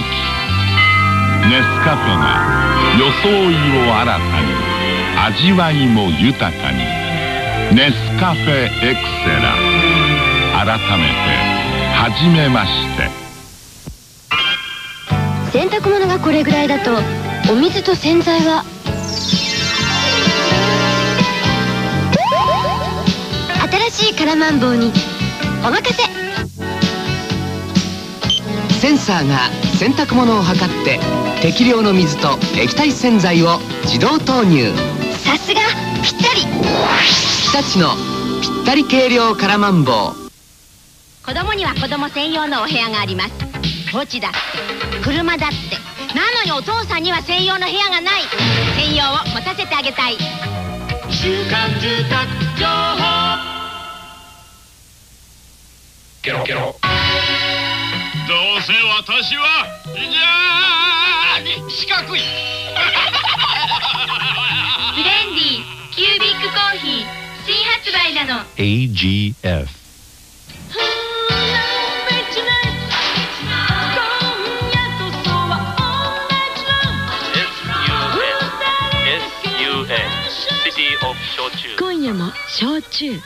秋ネスカフェが装いを新たに味わいも豊かに。ネスカフェエクセラ。改めて初めまして。洗濯物がこれぐらいだとお水と洗剤は新しいカラマンボウに。お任せ。センサーが洗濯物を測って適量の水と液体洗剤を自動投入。さすがぴったり。日立のぴったり計量カラマンボウ子供には子供専用のお部屋があります。墓地だって。車だって。なのにお父さんには専用の部屋がない。専用を持たせてあげたい。週刊住宅情報。ケロケロせ私は非常に四角い。ブレンディーキュービックコーヒー新発売なの。AGF. 今夜も焼酎3